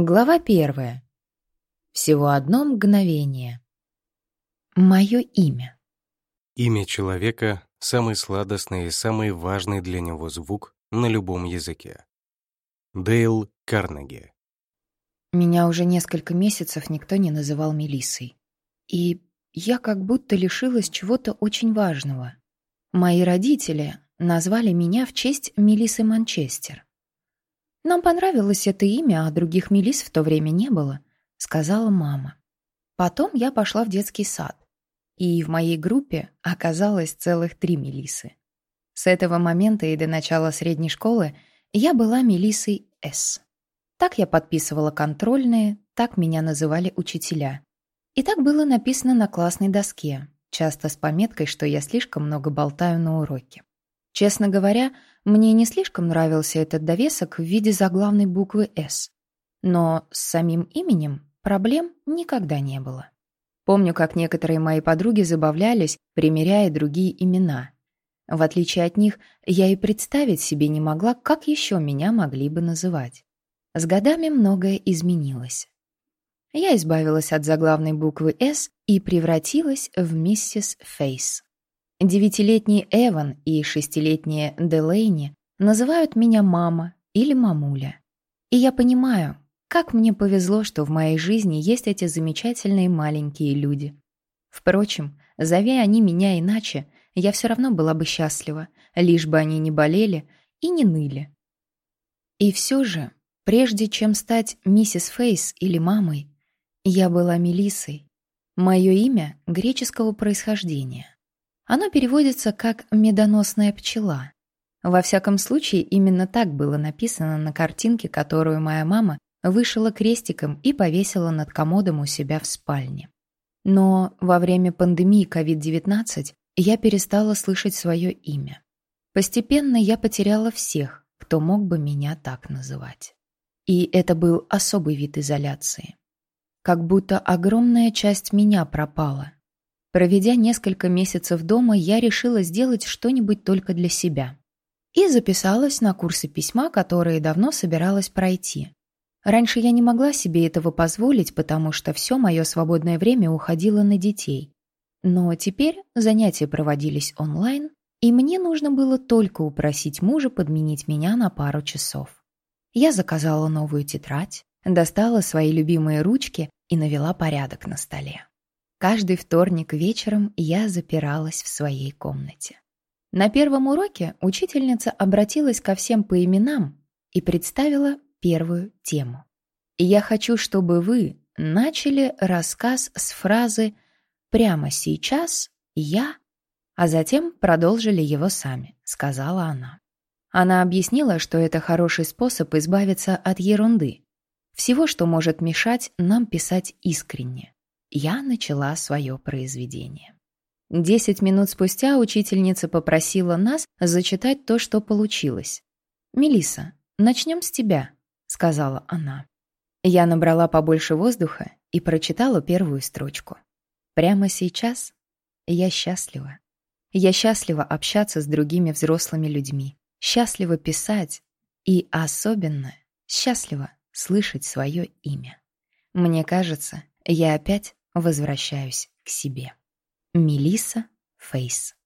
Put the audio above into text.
Глава первая. Всего одно мгновение. Мое имя. Имя человека — самый сладостный и самый важный для него звук на любом языке. Дейл Карнеги. Меня уже несколько месяцев никто не называл Мелиссой. И я как будто лишилась чего-то очень важного. Мои родители назвали меня в честь Мелисы Манчестер. «Нам понравилось это имя, а других Мелис в то время не было», — сказала мама. Потом я пошла в детский сад, и в моей группе оказалось целых три Мелисы. С этого момента и до начала средней школы я была Мелисой С. Так я подписывала контрольные, так меня называли учителя. И так было написано на классной доске, часто с пометкой, что я слишком много болтаю на уроке. Честно говоря, мне не слишком нравился этот довесок в виде заглавной буквы «С». Но с самим именем проблем никогда не было. Помню, как некоторые мои подруги забавлялись, примеряя другие имена. В отличие от них, я и представить себе не могла, как еще меня могли бы называть. С годами многое изменилось. Я избавилась от заглавной буквы «С» и превратилась в миссис Фейс. Девятилетний Эван и шестилетняя Делейни называют меня мама или мамуля. И я понимаю, как мне повезло, что в моей жизни есть эти замечательные маленькие люди. Впрочем, зови они меня иначе, я все равно была бы счастлива, лишь бы они не болели и не ныли. И все же, прежде чем стать миссис Фейс или мамой, я была Мелиссой. Мое имя греческого происхождения. Оно переводится как «медоносная пчела». Во всяком случае, именно так было написано на картинке, которую моя мама вышила крестиком и повесила над комодом у себя в спальне. Но во время пандемии COVID-19 я перестала слышать свое имя. Постепенно я потеряла всех, кто мог бы меня так называть. И это был особый вид изоляции. Как будто огромная часть меня пропала, Проведя несколько месяцев дома, я решила сделать что-нибудь только для себя. И записалась на курсы письма, которые давно собиралась пройти. Раньше я не могла себе этого позволить, потому что все мое свободное время уходило на детей. Но теперь занятия проводились онлайн, и мне нужно было только упросить мужа подменить меня на пару часов. Я заказала новую тетрадь, достала свои любимые ручки и навела порядок на столе. Каждый вторник вечером я запиралась в своей комнате. На первом уроке учительница обратилась ко всем по именам и представила первую тему. «Я хочу, чтобы вы начали рассказ с фразы «Прямо сейчас я», а затем продолжили его сами», — сказала она. Она объяснила, что это хороший способ избавиться от ерунды, всего, что может мешать нам писать искренне я начала свое произведение. Десять минут спустя учительница попросила нас зачитать то, что получилось. Мелиса, начнем с тебя», — сказала она. Я набрала побольше воздуха и прочитала первую строчку. «Прямо сейчас я счастлива. Я счастлива общаться с другими взрослыми людьми, счастлива писать и особенно счастлива слышать свое имя. Мне кажется, я опять возвращаюсь к себе. Мелиса Фейс